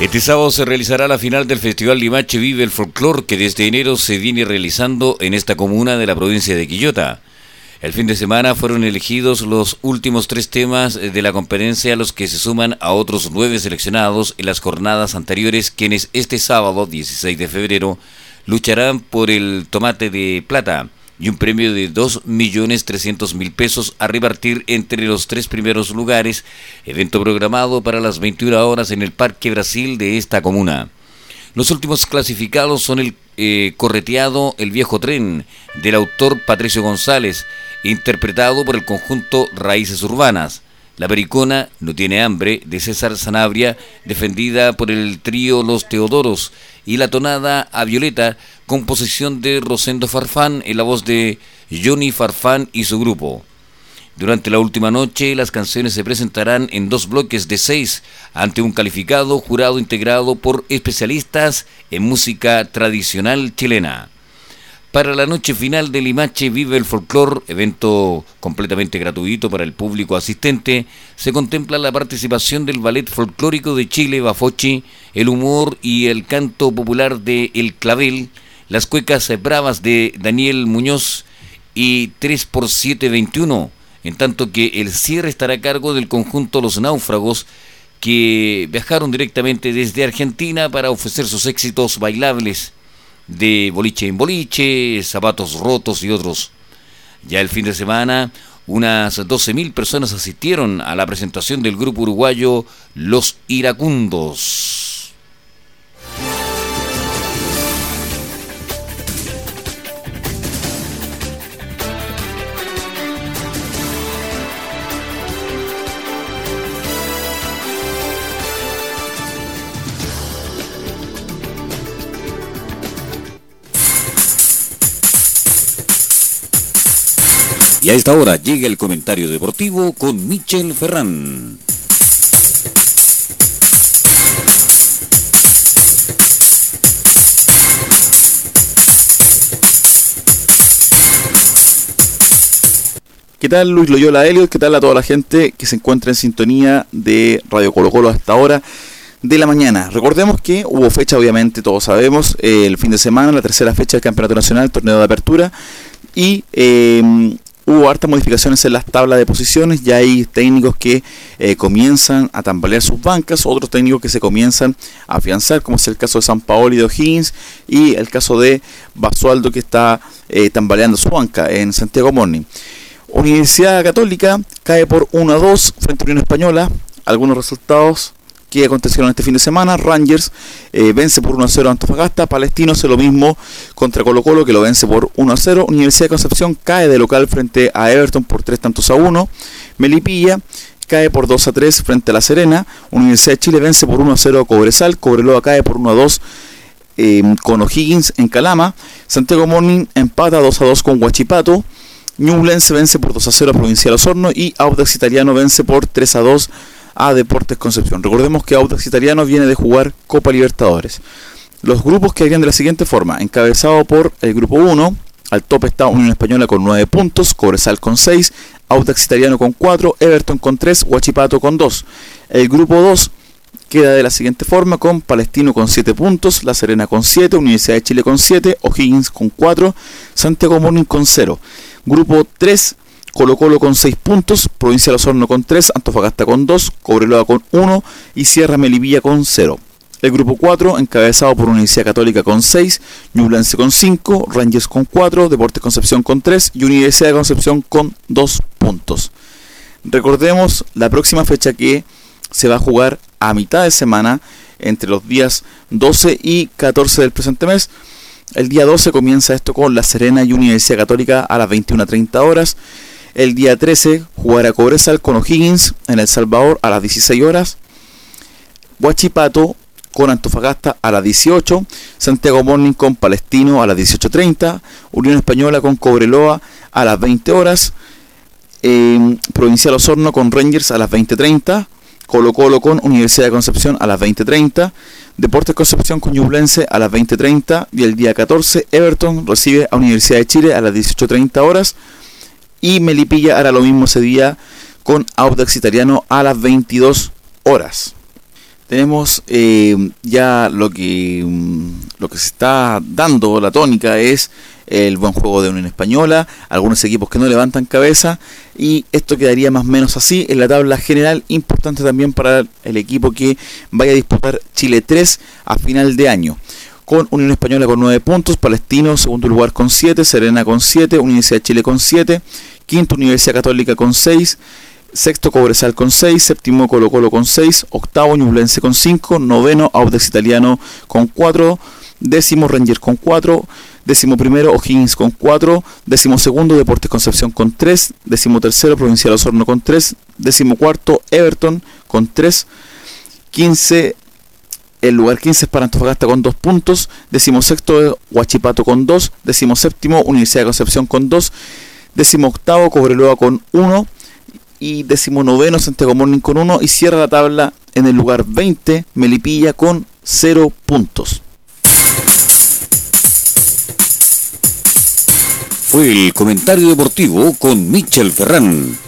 Este sábado se realizará la final del Festival Limache Vive el Folclor que desde enero se viene realizando en esta comuna de la provincia de Quillota. El fin de semana fueron elegidos los últimos tres temas de la competencia, los que se suman a otros nueve seleccionados en las jornadas anteriores, quienes este sábado, 16 de febrero, lucharán por el tomate de plata y un premio de 2.300.000 pesos a repartir entre los tres primeros lugares, evento programado para las 21 horas en el Parque Brasil de esta comuna. Los últimos clasificados son el eh, correteado El Viejo Tren, del autor Patricio González, interpretado por el conjunto Raíces Urbanas. La Pericona no tiene hambre de César Sanabria, defendida por el trío Los Teodoros, y la tonada a Violeta, composición de Rosendo Farfán en la voz de Johnny Farfán y su grupo. Durante la última noche, las canciones se presentarán en dos bloques de seis ante un calificado jurado integrado por especialistas en música tradicional chilena. Para la noche final del Limache Vive el Folclor, evento completamente gratuito para el público asistente, se contempla la participación del Ballet Folclórico de Chile, Bafochi, el humor y el canto popular de El Clavel, las cuecas bravas de Daniel Muñoz y 3x721, en tanto que el cierre estará a cargo del conjunto Los Náufragos, que viajaron directamente desde Argentina para ofrecer sus éxitos bailables de boliche en boliche, zapatos rotos y otros. Ya el fin de semana, unas 12.000 personas asistieron a la presentación del grupo uruguayo Los Iracundos. Y a esta hora llega el comentario deportivo con Michel Ferrán. ¿Qué tal Luis Loyola Elliot? ¿Qué tal a toda la gente que se encuentra en sintonía de Radio Colo Colo hasta ahora de la mañana? Recordemos que hubo fecha, obviamente, todos sabemos, el fin de semana, la tercera fecha del Campeonato Nacional, torneo de apertura, y eh, hubo hartas modificaciones en las tablas de posiciones, ya hay técnicos que eh, comienzan a tambalear sus bancas, otros técnicos que se comienzan a afianzar, como es el caso de San Paolo y de O'Higgins, y el caso de Basualdo que está eh, tambaleando su banca en Santiago Morning. Universidad Católica cae por 1 a 2 frente a Unión Española, algunos resultados que acontecieron este fin de semana. Rangers eh, vence por 1 a 0 a Antofagasta. Palestino hace lo mismo contra Colo Colo que lo vence por 1 a 0. Universidad de Concepción cae de local frente a Everton por 3 tantos a 1. Melipilla cae por 2 a 3 frente a La Serena. Universidad de Chile vence por 1 a 0 a Cobresal. Cobreloa cae por 1 a 2 eh, con O'Higgins en Calama. Santiago Morning empata 2 a 2 con Huachipato. Ñublense vence por 2 a 0 a Provincial Osorno y Audax Italiano vence por 3 a 2 a Deportes Concepción. Recordemos que Audax Italiano viene de jugar Copa Libertadores. Los grupos que harían de la siguiente forma, encabezado por el grupo 1, al tope está Unión Española con 9 puntos, Cobresal con 6, Audax Italiano con 4, Everton con 3, Huachipato con 2. El grupo 2 queda de la siguiente forma con Palestino con 7 puntos, La Serena con 7, Universidad de Chile con 7, O'Higgins con 4, Santiago Morning con 0. Grupo 3 Colo Colo con 6 puntos, Provincia de Osorno con 3, Antofagasta con 2, Cobreloa con 1 y Sierra Melipilla con 0. El grupo 4, encabezado por Universidad Católica con 6, Ñublense con 5, Rangers con 4, Deportes Concepción con 3 y Universidad de Concepción con 2 puntos. Recordemos la próxima fecha que se va a jugar a mitad de semana entre los días 12 y 14 del presente mes. El día 12 comienza esto con La Serena y Universidad Católica a las 21.30 horas. El día 13 jugará Cobresal con O'Higgins en El Salvador a las 16 horas. Huachipato con Antofagasta a las 18. Santiago Morning con Palestino a las 18.30. Unión Española con Cobreloa a las 20 horas. Provincial Osorno con Rangers a las 20.30. Colo Colo con Universidad de Concepción a las 20.30. Deportes Concepción con Ñublense a las 20.30. Y el día 14 Everton recibe a Universidad de Chile a las 18.30 horas. Y Melipilla hará lo mismo ese día con Audax Italiano a las 22 horas. tenemos eh, ya lo que, mm, lo que se está dando, la tónica es el buen juego de Unión Española, algunos equipos que no levantan cabeza y esto quedaría más o menos así en la tabla general, importante también para el equipo que vaya a disputar Chile 3 a final de año. Con Unión Española con 9 puntos, Palestino segundo lugar con 7, Serena con 7, Universidad de Chile con 7, quinto Universidad Católica con 6, sexto Cobresal con 6, séptimo Colo Colo con 6, octavo Ñublense con 5, noveno Audex Italiano con 4, décimo Ranger con 4, décimo primero O'Higgins con 4, décimo segundo Deportes Concepción con 3, décimo tercero Provincial Osorno con 3, décimo cuarto Everton con 3, 15 el lugar 15 es para Antofagasta con 2 puntos, décimo sexto Huachipato con 2, décimo séptimo Universidad de Concepción con 2, décimo octavo Cobreloa con 1, y decimonoveno Santiago Morning con 1 y cierra la tabla en el lugar 20 Melipilla con 0 puntos. Fue el comentario deportivo con Michel Ferrán.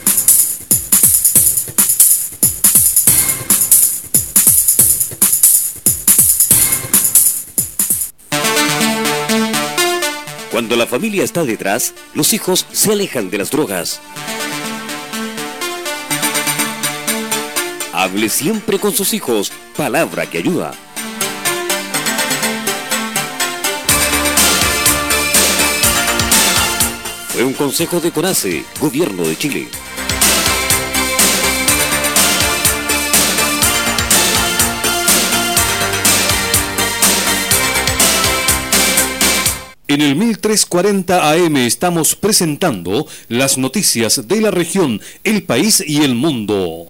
Cuando la familia está detrás, los hijos se alejan de las drogas. Hable siempre con sus hijos. Palabra que ayuda. Fue un consejo de CONACE, Gobierno de Chile. En el 1340 AM estamos presentando las noticias de la región, el país y el mundo.